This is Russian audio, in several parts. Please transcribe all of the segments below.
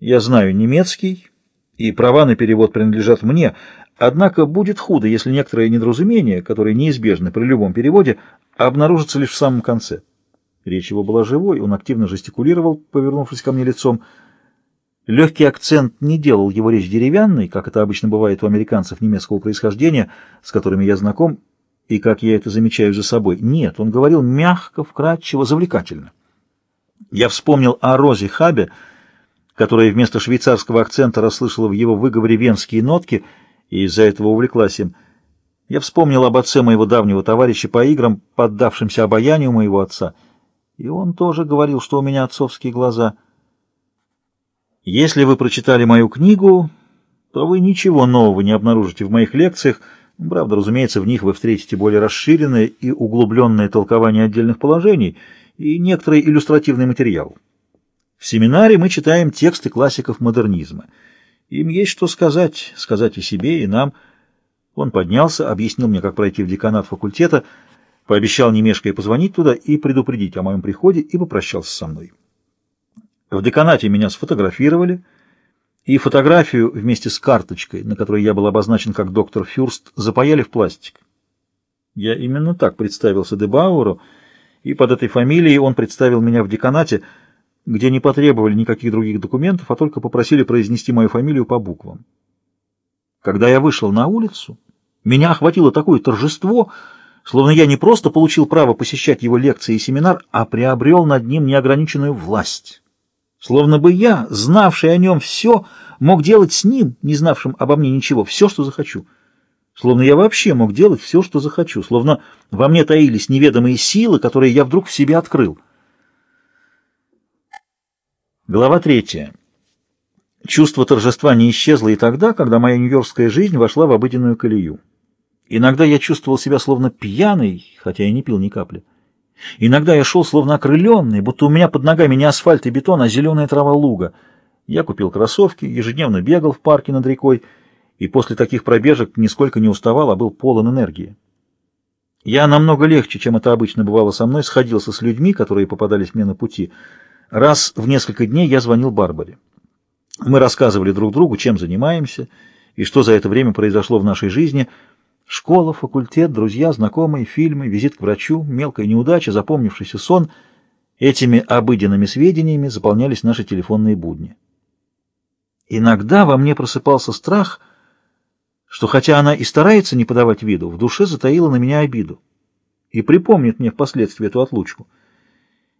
Я знаю немецкий, и права на перевод принадлежат мне, однако будет худо, если некоторые недоразумения, которые неизбежны при любом переводе, обнаружатся лишь в самом конце. Речь его была живой, он активно жестикулировал, повернувшись ко мне лицом. Легкий акцент не делал его речь деревянной, как это обычно бывает у американцев немецкого происхождения, с которыми я знаком, и как я это замечаю за собой. Нет, он говорил мягко, вкрадчиво, завлекательно. Я вспомнил о Розе Хабе, которая вместо швейцарского акцента расслышала в его выговоре венские нотки и из-за этого увлеклась им. Я вспомнил об отце моего давнего товарища по играм, поддавшемся обаянию моего отца, и он тоже говорил, что у меня отцовские глаза. Если вы прочитали мою книгу, то вы ничего нового не обнаружите в моих лекциях, правда, разумеется, в них вы встретите более расширенное и углубленное толкование отдельных положений — и некоторый иллюстративный материал. В семинаре мы читаем тексты классиков модернизма. Им есть что сказать, сказать и себе, и нам. Он поднялся, объяснил мне, как пройти в деканат факультета, пообещал не мешкая позвонить туда и предупредить о моем приходе, и попрощался со мной. В деканате меня сфотографировали, и фотографию вместе с карточкой, на которой я был обозначен как доктор Фюрст, запаяли в пластик. Я именно так представился Дебауэру, и под этой фамилией он представил меня в деканате, где не потребовали никаких других документов, а только попросили произнести мою фамилию по буквам. Когда я вышел на улицу, меня охватило такое торжество, словно я не просто получил право посещать его лекции и семинар, а приобрел над ним неограниченную власть. Словно бы я, знавший о нем все, мог делать с ним, не знавшим обо мне ничего, все, что захочу. Словно я вообще мог делать все, что захочу, словно во мне таились неведомые силы, которые я вдруг в себе открыл. Глава третья. Чувство торжества не исчезло и тогда, когда моя нью-йоркская жизнь вошла в обыденную колею. Иногда я чувствовал себя словно пьяный, хотя и не пил ни капли. Иногда я шел словно окрыленный, будто у меня под ногами не асфальт и бетон, а зеленая трава луга. Я купил кроссовки, ежедневно бегал в парке над рекой, и после таких пробежек нисколько не уставал, а был полон энергии. Я намного легче, чем это обычно бывало со мной, сходился с людьми, которые попадались мне на пути. Раз в несколько дней я звонил Барбаре. Мы рассказывали друг другу, чем занимаемся и что за это время произошло в нашей жизни. Школа, факультет, друзья, знакомые, фильмы, визит к врачу, мелкая неудача, запомнившийся сон. Этими обыденными сведениями заполнялись наши телефонные будни. Иногда во мне просыпался страх — что хотя она и старается не подавать виду, в душе затаила на меня обиду и припомнит мне впоследствии эту отлучку.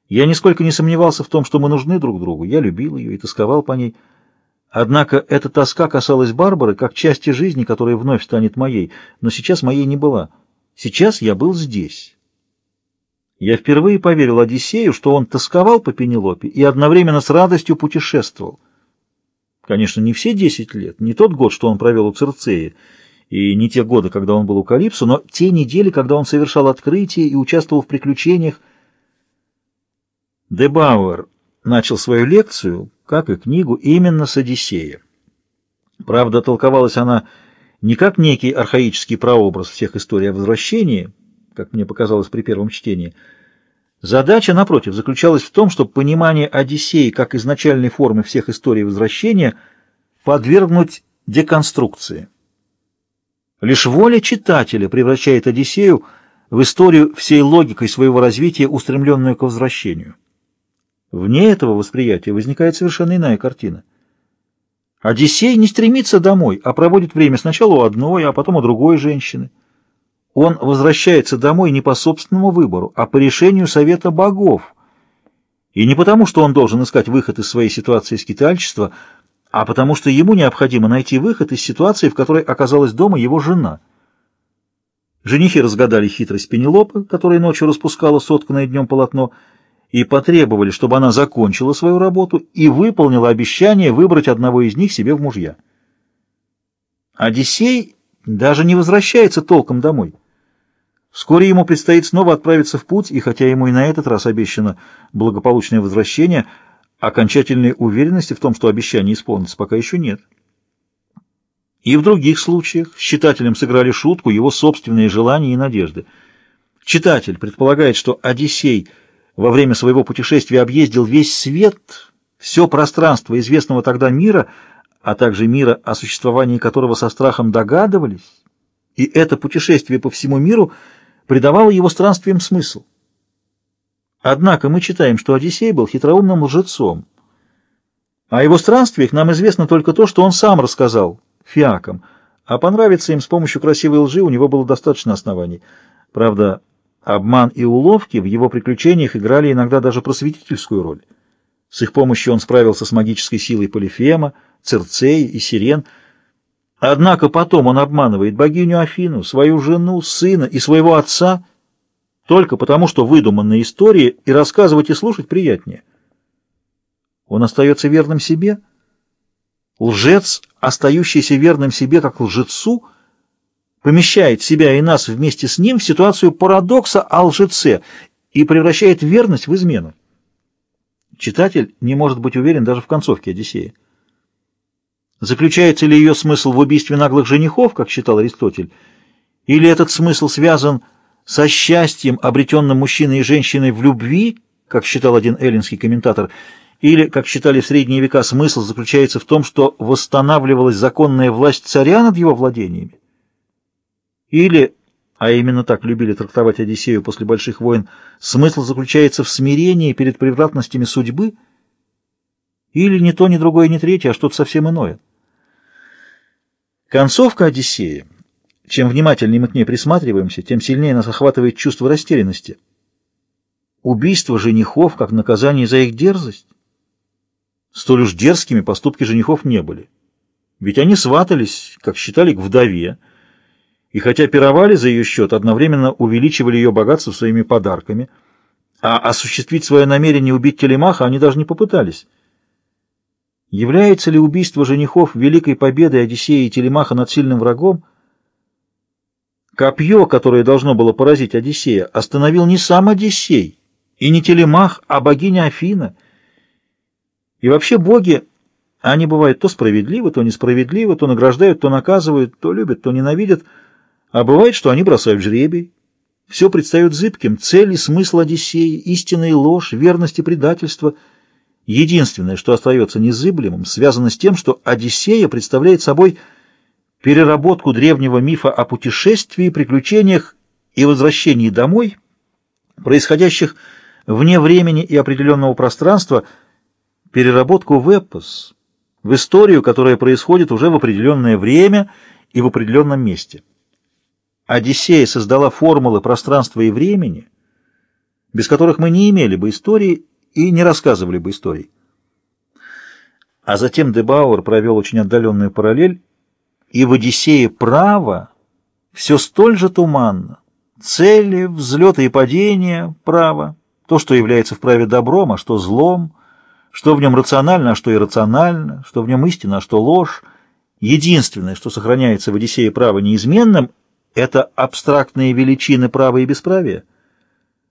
Я нисколько не сомневался в том, что мы нужны друг другу, я любил ее и тосковал по ней. Однако эта тоска касалась Барбары как части жизни, которая вновь станет моей, но сейчас моей не была. Сейчас я был здесь. Я впервые поверил Одиссею, что он тосковал по Пенелопе и одновременно с радостью путешествовал. Конечно, не все десять лет, не тот год, что он провел у Церцеи, и не те годы, когда он был у Калипсо, но те недели, когда он совершал открытия и участвовал в приключениях. Дебауэр начал свою лекцию, как и книгу, именно с Одиссея. Правда, толковалась она не как некий архаический прообраз всех историй о возвращении, как мне показалось при первом чтении, Задача, напротив, заключалась в том, чтобы понимание Одиссеи как изначальной формы всех историй возвращения подвергнуть деконструкции. Лишь воля читателя превращает Одиссею в историю всей логикой своего развития, устремленную к возвращению. Вне этого восприятия возникает совершенно иная картина. Одиссей не стремится домой, а проводит время сначала у одной, а потом у другой женщины. Он возвращается домой не по собственному выбору, а по решению совета богов. И не потому, что он должен искать выход из своей ситуации скитальчества, а потому что ему необходимо найти выход из ситуации, в которой оказалась дома его жена. Женихи разгадали хитрость Пенелопы, которая ночью распускала сотканное днем полотно, и потребовали, чтобы она закончила свою работу и выполнила обещание выбрать одного из них себе в мужья. Одиссей даже не возвращается толком домой. Вскоре ему предстоит снова отправиться в путь, и хотя ему и на этот раз обещано благополучное возвращение, окончательной уверенности в том, что обещание исполнится, пока еще нет. И в других случаях с читателем сыграли шутку его собственные желания и надежды. Читатель предполагает, что Одиссей во время своего путешествия объездил весь свет все пространство известного тогда мира, а также мира, о существовании которого со страхом догадывались, и это путешествие по всему миру придавало его странствиям смысл. Однако мы читаем, что Одиссей был хитроумным лжецом. О его странствиях нам известно только то, что он сам рассказал фиакам, а понравиться им с помощью красивой лжи у него было достаточно оснований. Правда, обман и уловки в его приключениях играли иногда даже просветительскую роль. С их помощью он справился с магической силой Полифема, Церцеи и Сирен. Однако потом он обманывает богиню Афину, свою жену, сына и своего отца только потому, что выдуманные истории и рассказывать и слушать приятнее. Он остается верным себе? Лжец, остающийся верным себе как лжецу, помещает себя и нас вместе с ним в ситуацию парадокса о лжеце и превращает верность в измену. Читатель не может быть уверен даже в концовке Одиссея. Заключается ли ее смысл в убийстве наглых женихов, как считал Аристотель, или этот смысл связан со счастьем, обретенным мужчиной и женщиной в любви, как считал один эллинский комментатор, или, как считали в средние века, смысл заключается в том, что восстанавливалась законная власть царя над его владениями? Или а именно так любили трактовать Одиссею после больших войн, смысл заключается в смирении перед превратностями судьбы, или ни то, ни другое, ни третье, а что-то совсем иное. Концовка Одиссея. Чем внимательнее мы к ней присматриваемся, тем сильнее нас охватывает чувство растерянности. Убийство женихов как наказание за их дерзость? Столь уж дерзкими поступки женихов не были. Ведь они сватались, как считали, к вдове, и хотя пировали за ее счет, одновременно увеличивали ее богатство своими подарками, а осуществить свое намерение убить Телемаха они даже не попытались. Является ли убийство женихов великой победой Одиссея и Телемаха над сильным врагом? Копье, которое должно было поразить Одиссея, остановил не сам Одиссей и не Телемах, а богиня Афина. И вообще боги, они бывают то справедливы, то несправедливы, то награждают, то наказывают, то любят, то ненавидят – а бывает, что они бросают жребий. Все предстает зыбким. Цель и смысл Одиссеи, истина и ложь, верность и предательство. Единственное, что остается незыблемым, связано с тем, что Одиссея представляет собой переработку древнего мифа о путешествии, приключениях и возвращении домой, происходящих вне времени и определенного пространства, переработку в эпос, в историю, которая происходит уже в определенное время и в определенном месте. Одиссея создала формулы пространства и времени, без которых мы не имели бы истории и не рассказывали бы историй. А затем Дебауэр провел очень отдаленную параллель, и в «Одиссее» право все столь же туманно. Цели, взлеты и падения – право. То, что является в праве добром, а что злом, что в нем рационально, а что иррационально, что в нем истина, а что ложь. Единственное, что сохраняется в «Одиссее» право неизменным – это абстрактные величины права и бесправия,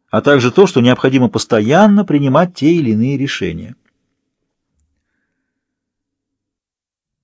а также то, что необходимо постоянно принимать те или иные решения.